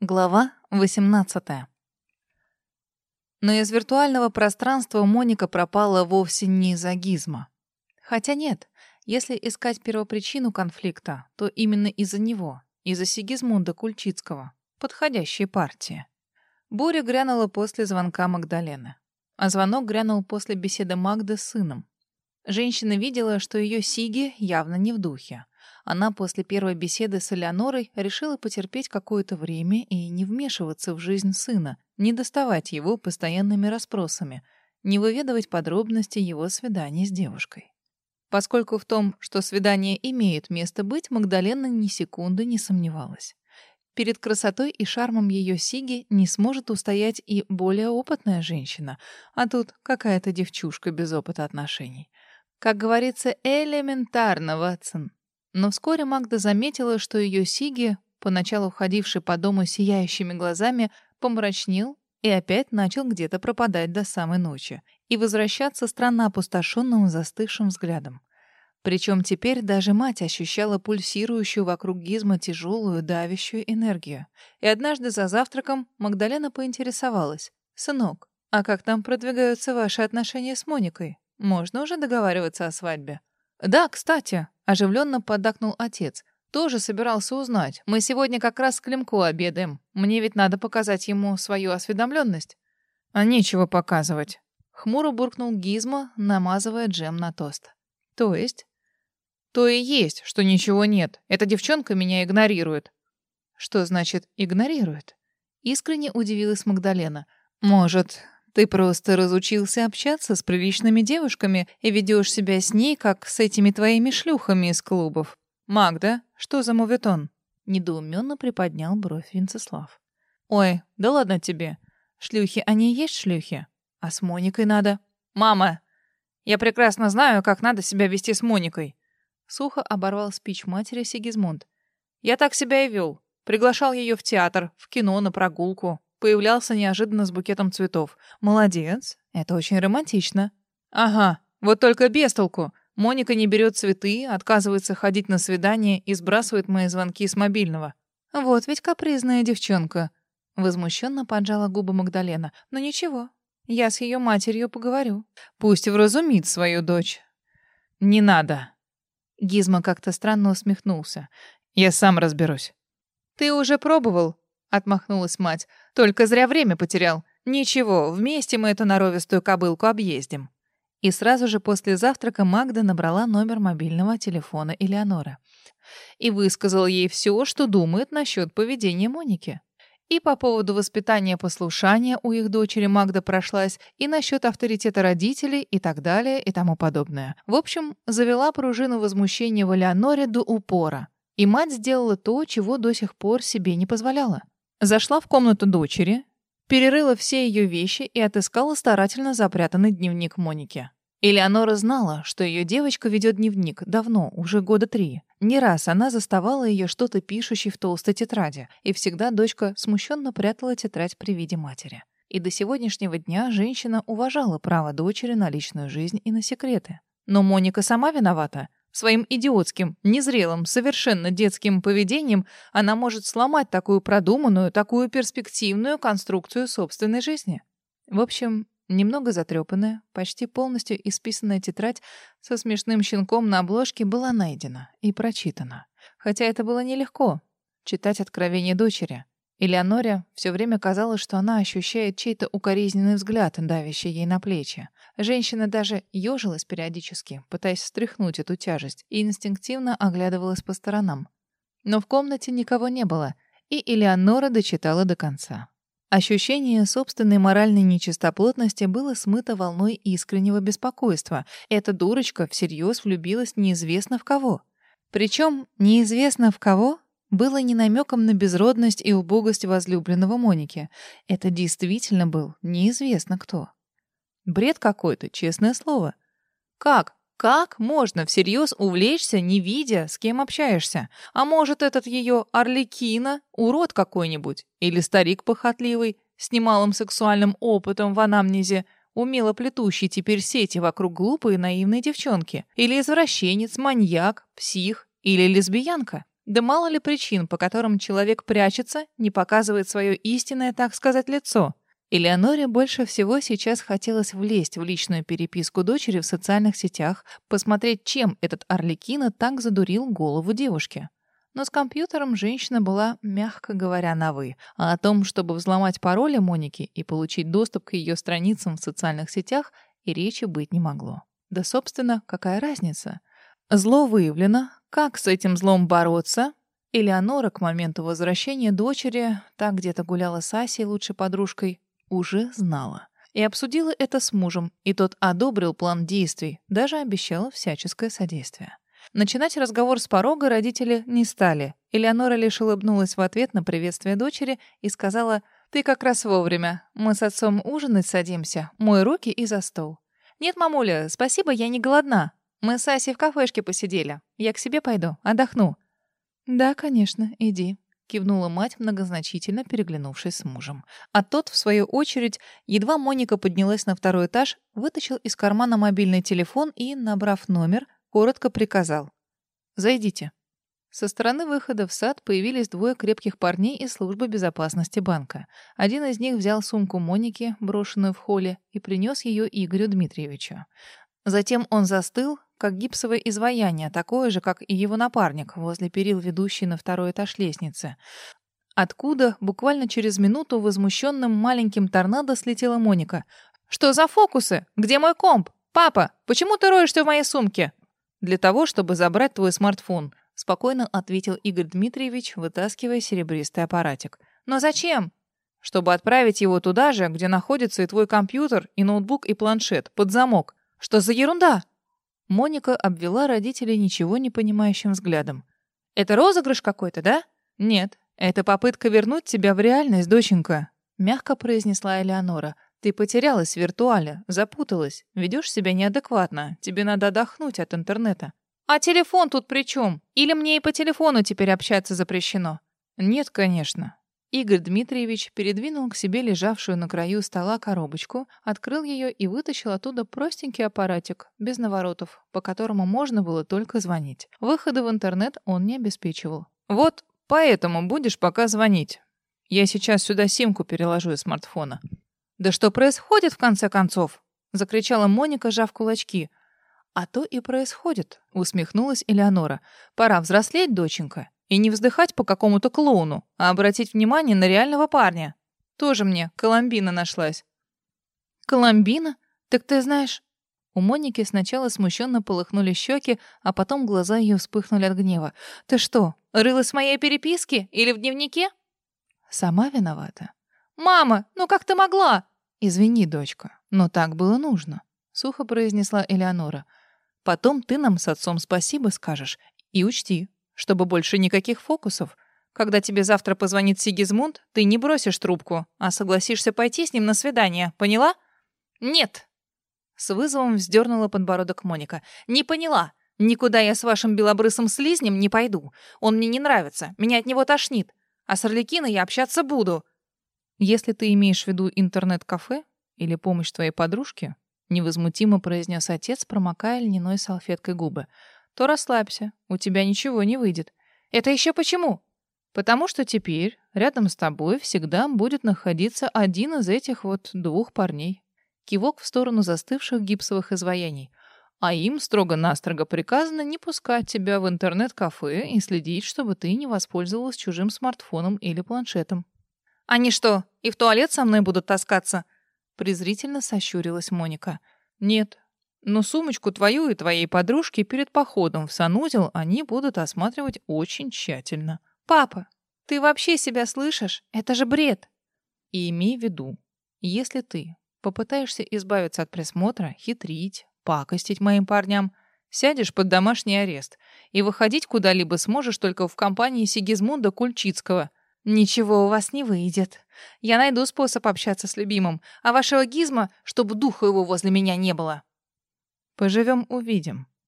Глава 18. Но из виртуального пространства Моника пропала вовсе не из-за гизма. Хотя нет, если искать первопричину конфликта, то именно из-за него, из-за Сигизмунда Кульчицкого, подходящей партии. Буря грянула после звонка Магдалены. А звонок грянул после беседы Магды с сыном. Женщина видела, что ее Сиги явно не в духе. Она после первой беседы с Элеонорой решила потерпеть какое-то время и не вмешиваться в жизнь сына, не доставать его постоянными расспросами, не выведывать подробности его свидания с девушкой. Поскольку в том, что свидание имеет место быть, Магдалена ни секунды не сомневалась. Перед красотой и шармом ее Сиги не сможет устоять и более опытная женщина, а тут какая-то девчушка без опыта отношений. Как говорится, элементарно, Ватсон. Но вскоре Магда заметила, что ее Сиги, поначалу ходивший по дому сияющими глазами, помрачнел и опять начал где-то пропадать до самой ночи и возвращаться странно опустошенным застывшим взглядом. Причем теперь даже мать ощущала пульсирующую вокруг Гизма тяжелую, давящую энергию. И однажды за завтраком Магдалена поинтересовалась. «Сынок, а как там продвигаются ваши отношения с Моникой? Можно уже договариваться о свадьбе?» «Да, кстати», — оживленно поддакнул отец. «Тоже собирался узнать. Мы сегодня как раз с Климко обедаем. Мне ведь надо показать ему свою осведомленность». «А нечего показывать», — хмуро буркнул Гизмо, намазывая джем на тост. «То есть?» «То и есть, что ничего нет. Эта девчонка меня игнорирует». «Что значит «игнорирует»?» Искренне удивилась Магдалена. «Может, ты просто разучился общаться с приличными девушками и ведешь себя с ней, как с этими твоими шлюхами из клубов. Магда, что за моветон?» Недоуменно приподнял бровь Винцеслав. «Ой, да ладно тебе. Шлюхи, они есть шлюхи. А с Моникой надо. Мама, я прекрасно знаю, как надо себя вести с Моникой. Сухо оборвал спич матери Сигизмунд. Я так себя и вел. Приглашал ее в театр, в кино, на прогулку. Появлялся неожиданно с букетом цветов. Молодец. Это очень романтично. Ага, вот только без толку. Моника не берет цветы, отказывается ходить на свидание и сбрасывает мои звонки с мобильного. Вот ведь капризная девчонка. Возмущенно поджала губы Магдалена. Но ничего, я с ее матерью поговорю. Пусть вразумит свою дочь. Не надо. Гизма как-то странно усмехнулся. Я сам разберусь. Ты уже пробовал? Отмахнулась мать. Только зря время потерял. Ничего, вместе мы эту норовистую кобылку объездим. И сразу же после завтрака Магда набрала номер мобильного телефона Элеонора и высказала ей все, что думает насчет поведения Моники. И по поводу воспитания послушания у их дочери Магда прошлась, и насчет авторитета родителей, и так далее, и тому подобное. В общем, завела пружину возмущения в Элеоноре до упора. И мать сделала то, чего до сих пор себе не позволяла. Зашла в комнату дочери, перерыла все ее вещи и отыскала старательно запрятанный дневник Моники. Элеонора знала, что ее девочка ведет дневник давно, уже года три. Не раз она заставала ее что-то пишущей в толстой тетради, и всегда дочка смущенно прятала тетрадь при виде матери. И до сегодняшнего дня женщина уважала право дочери на личную жизнь и на секреты. Но Моника сама виновата. Своим идиотским, незрелым, совершенно детским поведением она может сломать такую продуманную, такую перспективную конструкцию собственной жизни. В общем, немного затрепанная, почти полностью исписанная тетрадь со смешным щенком на обложке была найдена и прочитана. Хотя это было нелегко — читать откровение дочери. Элеоноре все время казалось, что она ощущает чей-то укоризненный взгляд, давящий ей на плечи. Женщина даже ежилась периодически, пытаясь стряхнуть эту тяжесть, и инстинктивно оглядывалась по сторонам. Но в комнате никого не было, и Элеонора дочитала до конца. Ощущение собственной моральной нечистоплотности было смыто волной искреннего беспокойства. Эта дурочка всерьез влюбилась неизвестно в кого. Причем неизвестно в кого было не намеком на безродность и убогость возлюбленного Моники. Это действительно был неизвестно кто. Бред какой-то, честное слово. Как? Как можно всерьез увлечься, не видя, с кем общаешься? А может, этот ее Орликина, урод какой-нибудь? Или старик похотливый, с немалым сексуальным опытом в анамнезе, умело плетущий теперь сети вокруг глупой и наивной девчонки? Или извращенец, маньяк, псих или лесбиянка? Да мало ли причин, по которым человек прячется, не показывает свое истинное, так сказать, лицо. Элеоноре больше всего сейчас хотелось влезть в личную переписку дочери в социальных сетях, посмотреть, чем этот Орликина так задурил голову девушки. Но с компьютером женщина была, мягко говоря, на «вы», а о том, чтобы взломать пароли Моники и получить доступ к ее страницам в социальных сетях, и речи быть не могло. Да, собственно, какая разница? Зло выявлено. Как с этим злом бороться? Элеонора к моменту возвращения дочери, так где-то гуляла с Асей, лучшей подружкой, уже знала. И обсудила это с мужем, и тот одобрил план действий, даже обещал всяческое содействие. Начинать разговор с порога родители не стали. Элеонора лишь улыбнулась в ответ на приветствие дочери и сказала «Ты как раз вовремя. Мы с отцом ужинать садимся. Мой руки и за стол». «Нет, мамуля, спасибо, я не голодна. Мы с Асей в кафешке посидели. Я к себе пойду, отдохну». «Да, конечно, иди», кивнула мать, многозначительно переглянувшись с мужем. А тот, в свою очередь, едва Моника поднялась на второй этаж, вытащил из кармана мобильный телефон и, набрав номер, коротко приказал. «Зайдите». Со стороны выхода в сад появились двое крепких парней из службы безопасности банка. Один из них взял сумку Моники, брошенную в холле, и принес ее Игорю Дмитриевичу. Затем он застыл, как гипсовое изваяние, такое же, как и его напарник, возле перил, ведущий на второй этаж лестницы. Откуда буквально через минуту возмущенным маленьким торнадо слетела Моника. «Что за фокусы? Где мой комп? Папа, почему ты роешься в моей сумке?» «Для того, чтобы забрать твой смартфон», — спокойно ответил Игорь Дмитриевич, вытаскивая серебристый аппаратик. «Но зачем?» «Чтобы отправить его туда же, где находится и твой компьютер, и ноутбук, и планшет, под замок. Что за ерунда?» Моника обвела родителей ничего не понимающим взглядом. «Это розыгрыш какой-то, да?» «Нет, это попытка вернуть тебя в реальность, доченька», — мягко произнесла Элеонора. «Ты потерялась в виртуале, запуталась, ведешь себя неадекватно, тебе надо отдохнуть от интернета». «А телефон тут при чем? Или мне и по телефону теперь общаться запрещено?» «Нет, конечно. Игорь Дмитриевич передвинул к себе лежавшую на краю стола коробочку, открыл ее и вытащил оттуда простенький аппаратик, без наворотов, по которому можно было только звонить. Выхода в интернет он не обеспечивал. «Вот поэтому будешь пока звонить. Я сейчас сюда симку переложу из смартфона». «Да что происходит, в конце концов?» — закричала Моника, жав кулачки. «А то и происходит», — усмехнулась Элеонора. «Пора взрослеть, доченька, и не вздыхать по какому-то клоуну, а обратить внимание на реального парня. Тоже мне Коломбина нашлась. Коломбина? Так ты знаешь... У Моники сначала смущенно полыхнули щеки, а потом глаза ее вспыхнули от гнева. «Ты что, рылась в моей переписке или в дневнике?» «Сама виновата». «Мама, ну как ты могла?» «Извини, дочка, но так было нужно», — сухо произнесла Элеонора. «Потом ты нам с отцом спасибо скажешь. И учти, чтобы больше никаких фокусов. Когда тебе завтра позвонит Сигизмунд, ты не бросишь трубку, а согласишься пойти с ним на свидание. Поняла? Нет. С вызовом вздернула подбородок Моника. Не поняла. Никуда я с вашим белобрысым слизнем не пойду. Он мне не нравится. Меня от него тошнит. А с Орликиной я общаться буду. Если ты имеешь в виду интернет-кафе или помощь твоей подружке, невозмутимо произнес отец, промокая льняной салфеткой губы, то расслабься, у тебя ничего не выйдет. Это еще почему? Потому что теперь рядом с тобой всегда будет находиться один из этих вот двух парней. Кивок в сторону застывших гипсовых изваяний. А им строго-настрого приказано не пускать тебя в интернет-кафе и следить, чтобы ты не воспользовалась чужим смартфоном или планшетом. «Они что, и в туалет со мной будут таскаться?» Презрительно сощурилась Моника. «Нет, но сумочку твою и твоей подружки перед походом в санузел они будут осматривать очень тщательно. «Папа, ты вообще себя слышишь? Это же бред!» И имей в виду, если ты попытаешься избавиться от присмотра, хитрить, пакостить моим парням, сядешь под домашний арест и выходить куда-либо сможешь только в компании Сигизмунда Кульчицкого. Ничего у вас не выйдет. Я найду способ общаться с любимым, а вашего гизма, чтобы духу его возле меня не было. Поживем, увидим.